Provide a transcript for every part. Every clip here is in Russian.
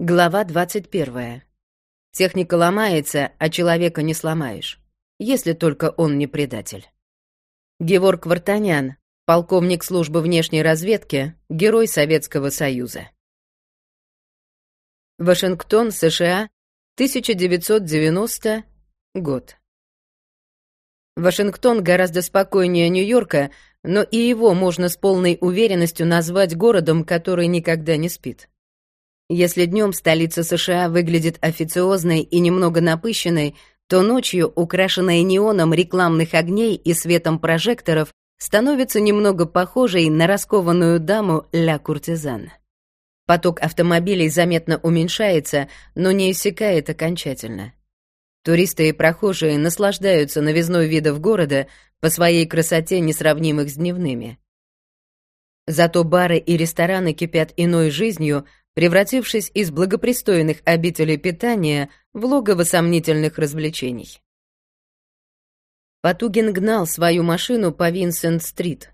Глава 21. Техника ломается, а человека не сломаешь, если только он не предатель. Геворг Вартанян, полковник службы внешней разведки, герой Советского Союза. Вашингтон, США, 1990 год. Вашингтон гораздо спокойнее Нью-Йорка, но и его можно с полной уверенностью назвать городом, который никогда не спит. Если днем столица США выглядит официозной и немного напыщенной, то ночью, украшенная неоном рекламных огней и светом прожекторов, становится немного похожей на раскованную даму ля куртизан. Поток автомобилей заметно уменьшается, но не иссякает окончательно. Туристы и прохожие наслаждаются новизной видов города по своей красоте, несравнимых с дневными. Зато бары и рестораны кипят иной жизнью, превратившись из благопристойных обителей питания в логово сомнительных развлечений. Потугин гнал свою машину по Винсент-стрит.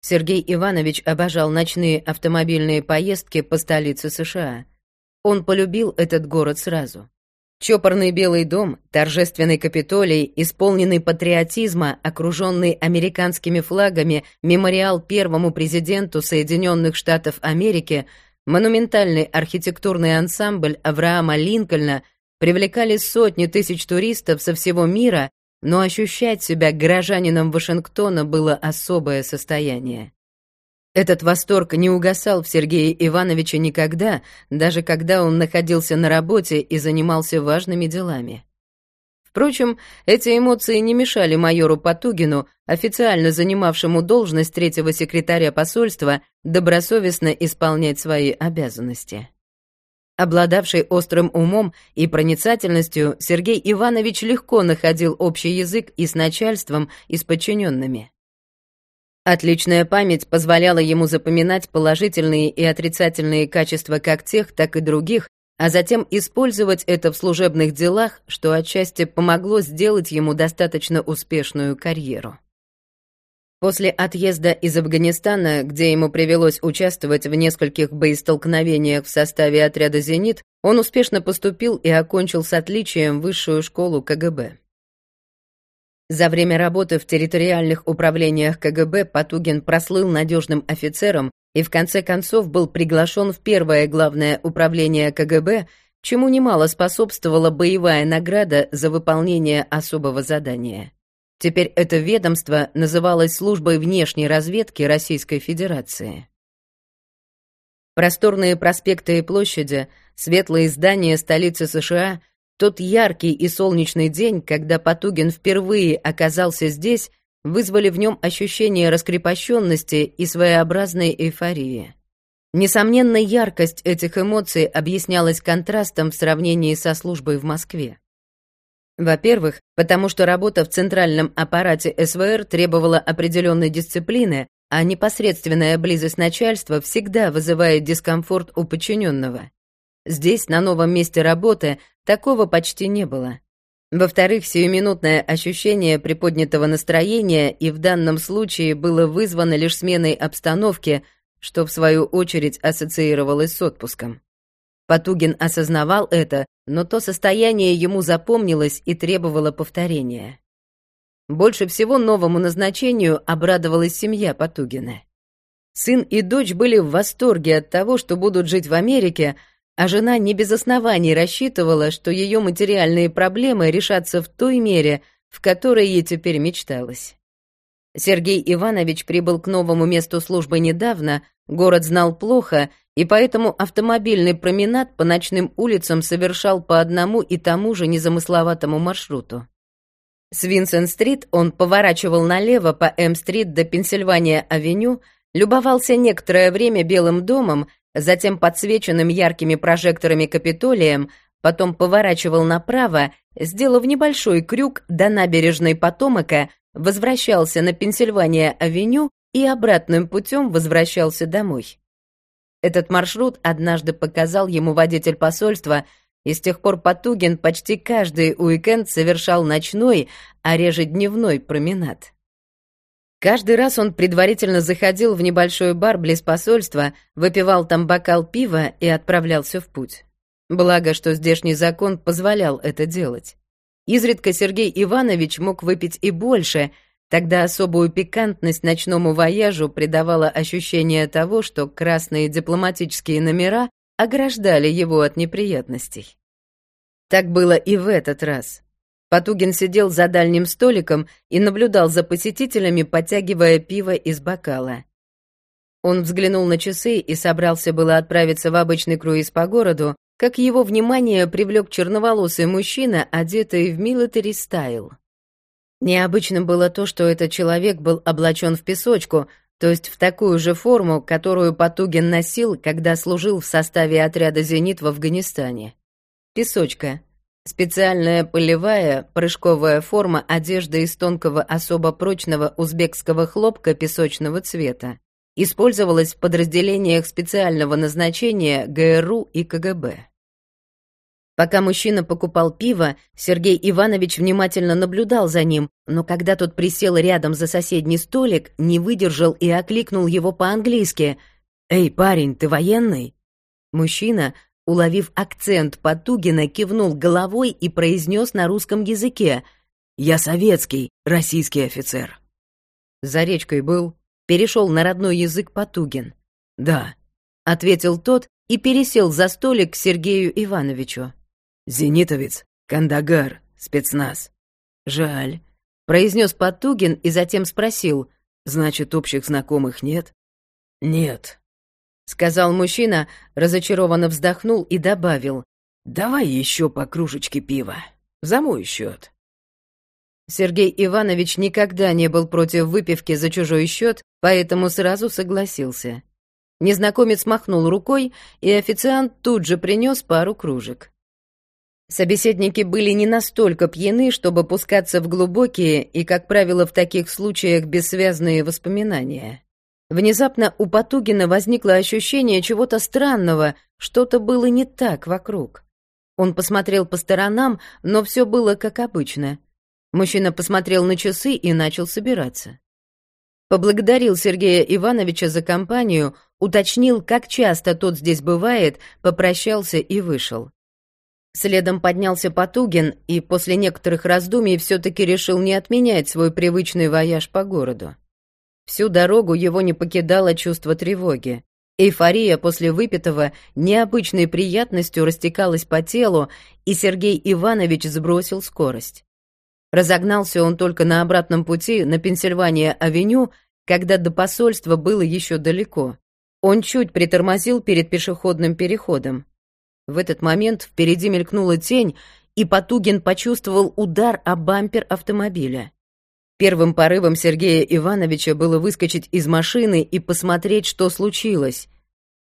Сергей Иванович обожал ночные автомобильные поездки по столице США. Он полюбил этот город сразу. Чопорный Белый дом, торжественный Капитолий, исполненный патриотизма, окруженный американскими флагами, мемориал первому президенту Соединенных Штатов Америки — Монументальный архитектурный ансамбль Авраама Линкольна привлекали сотни тысяч туристов со всего мира, но ощущать себя горожанином Вашингтона было особое состояние. Этот восторг не угасал в Сергее Ивановиче никогда, даже когда он находился на работе и занимался важными делами. Впрочем, эти эмоции не мешали майору Потугину, официально занимавшему должность третьего секретаря посольства, добросовестно исполнять свои обязанности. Обладавший острым умом и проницательностью, Сергей Иванович легко находил общий язык и с начальством, и с подчиненными. Отличная память позволяла ему запоминать положительные и отрицательные качества как тех, так и других, а затем использовать это в служебных делах, что отчасти помогло сделать ему достаточно успешную карьеру. После отъезда из Афганистана, где ему привелось участвовать в нескольких боестолкновениях в составе отряда «Зенит», он успешно поступил и окончил с отличием высшую школу КГБ. За время работы в территориальных управлениях КГБ Потугин прослыл надежным офицером и в конце концов был приглашен в первое главное управление КГБ, чему немало способствовала боевая награда за выполнение особого задания. Теперь это ведомство называлось Службой внешней разведки Российской Федерации. Просторные проспекты и площади, светлые здания столицы США, тот яркий и солнечный день, когда Потугин впервые оказался здесь, вызвали в нем ощущение раскрепощенности и своеобразной эйфории. Несомненно, яркость этих эмоций объяснялась контрастом в сравнении со службой в Москве. Во-первых, потому что работа в центральном аппарате СВР требовала определенной дисциплины, а непосредственная близость начальства всегда вызывает дискомфорт у подчиненного. Здесь, на новом месте работы, такого почти не было. Во-вторых, сиюминутное ощущение приподнятого настроения и в данном случае было вызвано лишь сменой обстановки, что в свою очередь ассоциировалось с отпуском. Потугин осознавал это, но то состояние ему запомнилось и требовало повторения. Больше всего новому назначению обрадовалась семья Потугина. Сын и дочь были в восторге от того, что будут жить в Америке, а жена не без оснований рассчитывала, что ее материальные проблемы решатся в той мере, в которой ей теперь мечталось. Сергей Иванович прибыл к новому месту службы недавно, город знал плохо, и поэтому автомобильный променад по ночным улицам совершал по одному и тому же незамысловатому маршруту. С Винсент-стрит он поворачивал налево по М-стрит до Пенсильвания-авеню, любовался некоторое время Белым домом затем подсвеченным яркими прожекторами Капитолием, потом поворачивал направо, сделав небольшой крюк до набережной Потомака, возвращался на Пенсильвания-авеню и обратным путем возвращался домой. Этот маршрут однажды показал ему водитель посольства, и с тех пор Потугин почти каждый уикенд совершал ночной, а реже дневной променад. Каждый раз он предварительно заходил в небольшой бар близ посольства, выпивал там бокал пива и отправлялся в путь. Благо, что здешний закон позволял это делать. Изредка Сергей Иванович мог выпить и больше, тогда особую пикантность ночному вояжу придавало ощущение того, что красные дипломатические номера ограждали его от неприятностей. Так было и в этот раз. Потугин сидел за дальним столиком и наблюдал за посетителями, подтягивая пиво из бокала. Он взглянул на часы и собрался было отправиться в обычный круиз по городу, как его внимание привлек черноволосый мужчина, одетый в милитари стайл. Необычным было то, что этот человек был облачен в песочку, то есть в такую же форму, которую Потугин носил, когда служил в составе отряда «Зенит» в Афганистане. Песочка Специальная полевая прыжковая форма одежды из тонкого особо прочного узбекского хлопка песочного цвета. Использовалась в подразделениях специального назначения ГРУ и КГБ. Пока мужчина покупал пиво, Сергей Иванович внимательно наблюдал за ним, но когда тот присел рядом за соседний столик, не выдержал и окликнул его по-английски. «Эй, парень, ты военный?» Мужчина, Уловив акцент Потугина, кивнул головой и произнес на русском языке «Я советский, российский офицер». За речкой был, перешел на родной язык Потугин. «Да», — ответил тот и пересел за столик к Сергею Ивановичу. «Зенитовец, Кандагар, спецназ». «Жаль», — произнес Потугин и затем спросил, «Значит, общих знакомых нет?» «Нет», сказал мужчина, разочарованно вздохнул и добавил: "Давай еще по кружечке пива за мой счет". Сергей Иванович никогда не был против выпивки за чужой счет, поэтому сразу согласился. Незнакомец махнул рукой, и официант тут же принес пару кружек. Собеседники были не настолько пьяны, чтобы пускаться в глубокие и, как правило, в таких случаях бессвязные воспоминания. Внезапно у Потугина возникло ощущение чего-то странного, что-то было не так вокруг. Он посмотрел по сторонам, но все было как обычно. Мужчина посмотрел на часы и начал собираться. Поблагодарил Сергея Ивановича за компанию, уточнил, как часто тот здесь бывает, попрощался и вышел. Следом поднялся Потугин и после некоторых раздумий все-таки решил не отменять свой привычный вояж по городу. Всю дорогу его не покидало чувство тревоги. Эйфория после выпитого необычной приятностью растекалась по телу, и Сергей Иванович сбросил скорость. Разогнался он только на обратном пути на Пенсильвания-авеню, когда до посольства было еще далеко. Он чуть притормозил перед пешеходным переходом. В этот момент впереди мелькнула тень, и Потугин почувствовал удар о бампер автомобиля. Первым порывом Сергея Ивановича было выскочить из машины и посмотреть, что случилось.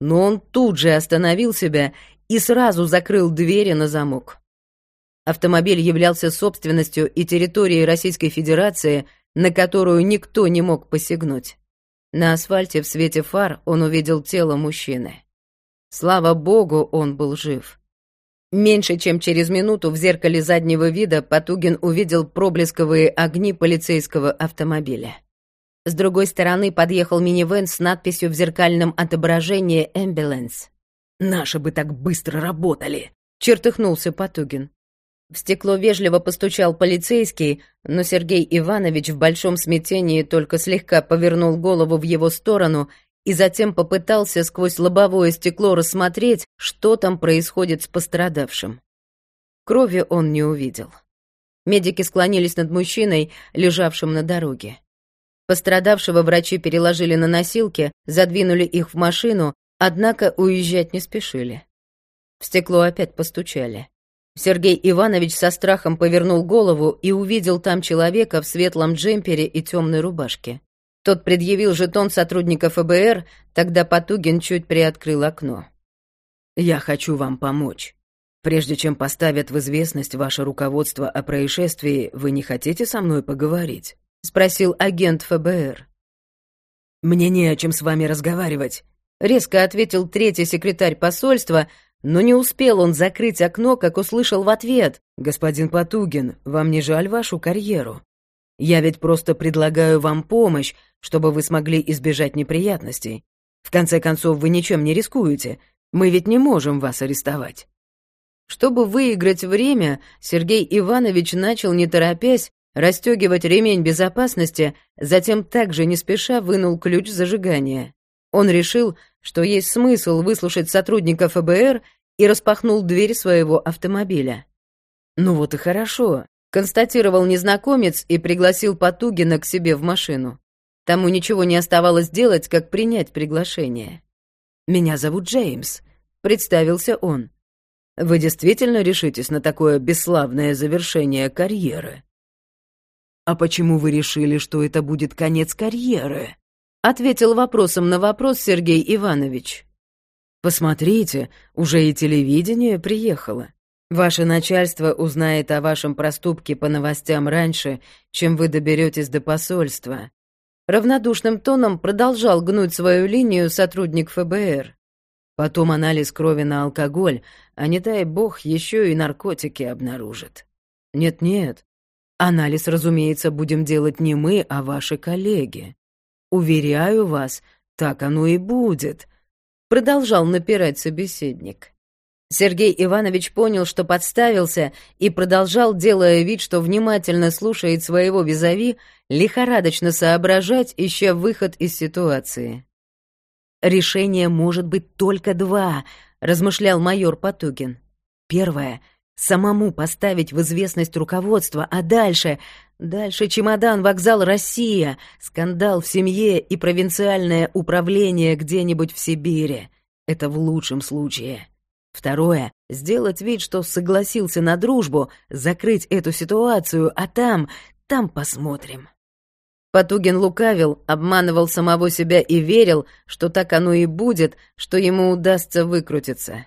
Но он тут же остановил себя и сразу закрыл двери на замок. Автомобиль являлся собственностью и территорией Российской Федерации, на которую никто не мог посягнуть. На асфальте в свете фар он увидел тело мужчины. Слава богу, он был жив. Меньше чем через минуту в зеркале заднего вида Потугин увидел проблесковые огни полицейского автомобиля. С другой стороны подъехал минивэн с надписью в зеркальном отображении «Эмбиленс». «Наши бы так быстро работали!» — чертыхнулся Потугин. В стекло вежливо постучал полицейский, но Сергей Иванович в большом смятении только слегка повернул голову в его сторону и затем попытался сквозь лобовое стекло рассмотреть, что там происходит с пострадавшим. Крови он не увидел. Медики склонились над мужчиной, лежавшим на дороге. Пострадавшего врачи переложили на носилки, задвинули их в машину, однако уезжать не спешили. В стекло опять постучали. Сергей Иванович со страхом повернул голову и увидел там человека в светлом джемпере и темной рубашке. Тот предъявил жетон сотрудника ФБР, тогда Потугин чуть приоткрыл окно. «Я хочу вам помочь. Прежде чем поставят в известность ваше руководство о происшествии, вы не хотите со мной поговорить?» — спросил агент ФБР. «Мне не о чем с вами разговаривать», — резко ответил третий секретарь посольства, но не успел он закрыть окно, как услышал в ответ. «Господин Потугин, вам не жаль вашу карьеру? Я ведь просто предлагаю вам помощь, чтобы вы смогли избежать неприятностей. В конце концов, вы ничем не рискуете. Мы ведь не можем вас арестовать. Чтобы выиграть время, Сергей Иванович начал, не торопясь, расстегивать ремень безопасности, затем также не спеша вынул ключ зажигания. Он решил, что есть смысл выслушать сотрудника ФБР и распахнул дверь своего автомобиля. «Ну вот и хорошо», — констатировал незнакомец и пригласил Потугина к себе в машину. Тому ничего не оставалось делать, как принять приглашение. «Меня зовут Джеймс», — представился он. «Вы действительно решитесь на такое бесславное завершение карьеры?» «А почему вы решили, что это будет конец карьеры?» — ответил вопросом на вопрос Сергей Иванович. «Посмотрите, уже и телевидение приехало. Ваше начальство узнает о вашем проступке по новостям раньше, чем вы доберетесь до посольства. Равнодушным тоном продолжал гнуть свою линию сотрудник ФБР. Потом анализ крови на алкоголь, а не дай бог еще и наркотики обнаружит. Нет-нет, анализ, разумеется, будем делать не мы, а ваши коллеги. Уверяю вас, так оно и будет. Продолжал напирать собеседник. Сергей Иванович понял, что подставился, и продолжал, делая вид, что внимательно слушает своего визави, лихорадочно соображать, ища выход из ситуации. «Решение может быть только два», — размышлял майор Потугин. «Первое — самому поставить в известность руководство, а дальше... Дальше чемодан, вокзал «Россия», скандал в семье и провинциальное управление где-нибудь в Сибири. Это в лучшем случае». Второе — сделать вид, что согласился на дружбу, закрыть эту ситуацию, а там, там посмотрим. Потугин лукавил, обманывал самого себя и верил, что так оно и будет, что ему удастся выкрутиться.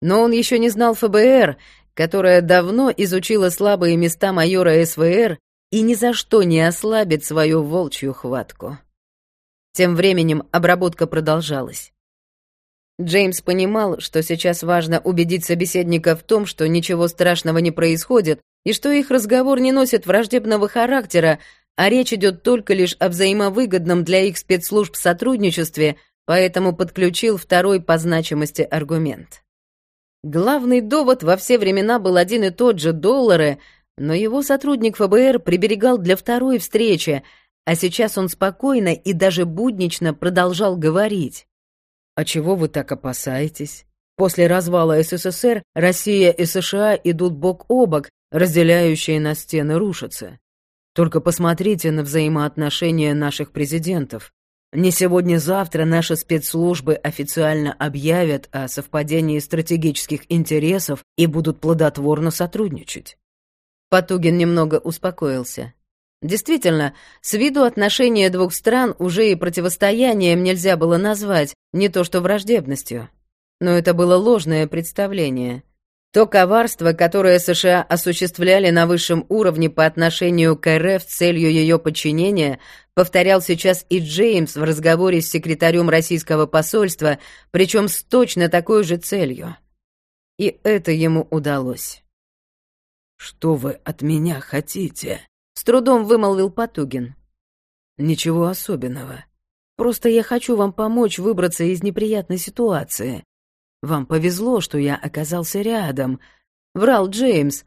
Но он еще не знал ФБР, которая давно изучила слабые места майора СВР и ни за что не ослабит свою волчью хватку. Тем временем обработка продолжалась. Джеймс понимал, что сейчас важно убедить собеседника в том, что ничего страшного не происходит, и что их разговор не носит враждебного характера, а речь идет только лишь о взаимовыгодном для их спецслужб сотрудничестве, поэтому подключил второй по значимости аргумент. Главный довод во все времена был один и тот же — доллары, но его сотрудник ФБР приберегал для второй встречи, а сейчас он спокойно и даже буднично продолжал говорить. А чего вы так опасаетесь? После развала СССР Россия и США идут бок о бок, разделяющие на стены рушатся. Только посмотрите на взаимоотношения наших президентов. Не сегодня-завтра наши спецслужбы официально объявят о совпадении стратегических интересов и будут плодотворно сотрудничать. Потугин немного успокоился. Действительно, с виду отношения двух стран уже и противостоянием нельзя было назвать, не то что враждебностью. Но это было ложное представление. То коварство, которое США осуществляли на высшем уровне по отношению к РФ с целью ее подчинения, повторял сейчас и Джеймс в разговоре с секретарем российского посольства, причем с точно такой же целью. И это ему удалось. «Что вы от меня хотите?» С трудом вымолвил Потугин. «Ничего особенного. Просто я хочу вам помочь выбраться из неприятной ситуации. Вам повезло, что я оказался рядом», — врал Джеймс.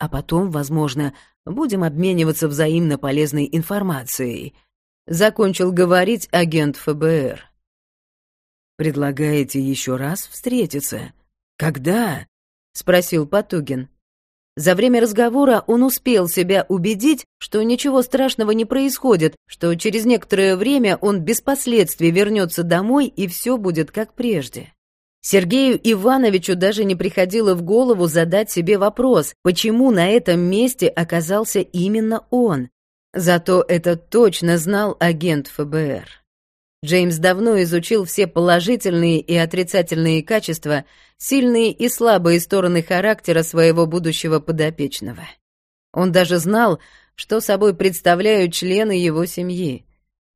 «А потом, возможно, будем обмениваться взаимно полезной информацией», — закончил говорить агент ФБР. «Предлагаете еще раз встретиться? Когда?» — спросил Потугин. За время разговора он успел себя убедить, что ничего страшного не происходит, что через некоторое время он без последствий вернется домой и все будет как прежде. Сергею Ивановичу даже не приходило в голову задать себе вопрос, почему на этом месте оказался именно он. Зато это точно знал агент ФБР. Джеймс давно изучил все положительные и отрицательные качества, сильные и слабые стороны характера своего будущего подопечного. Он даже знал, что собой представляют члены его семьи.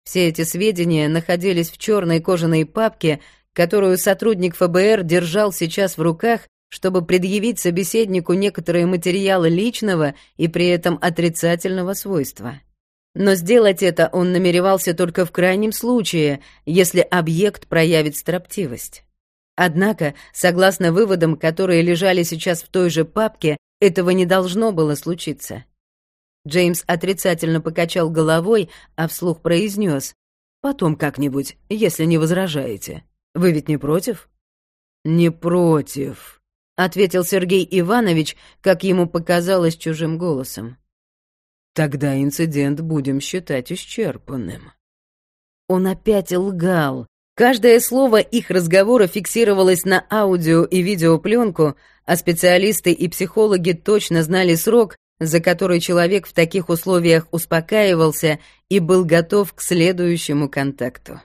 Все эти сведения находились в черной кожаной папке, которую сотрудник ФБР держал сейчас в руках, чтобы предъявить собеседнику некоторые материалы личного и при этом отрицательного свойства. Но сделать это он намеревался только в крайнем случае, если объект проявит строптивость. Однако, согласно выводам, которые лежали сейчас в той же папке, этого не должно было случиться. Джеймс отрицательно покачал головой, а вслух произнес: «Потом как-нибудь, если не возражаете. Вы ведь не против?» «Не против», — ответил Сергей Иванович, как ему показалось чужим голосом. «Тогда инцидент будем считать исчерпанным». Он опять лгал. Каждое слово их разговора фиксировалось на аудио и видеопленку, а специалисты и психологи точно знали срок, за который человек в таких условиях успокаивался и был готов к следующему контакту.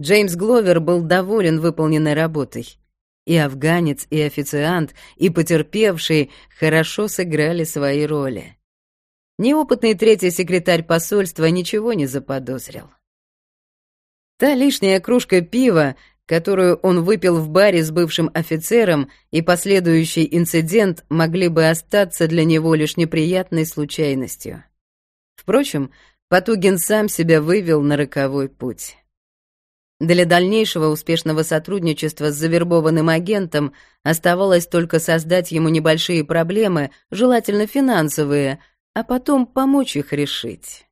Джеймс Гловер был доволен выполненной работой. И афганец, и официант, и потерпевший хорошо сыграли свои роли. Неопытный третий секретарь посольства ничего не заподозрил. Та лишняя кружка пива, которую он выпил в баре с бывшим офицером, и последующий инцидент могли бы остаться для него лишь неприятной случайностью. Впрочем, Потугин сам себя вывел на роковой путь. Для дальнейшего успешного сотрудничества с завербованным агентом оставалось только создать ему небольшие проблемы, желательно финансовые, а потом помочь их решить.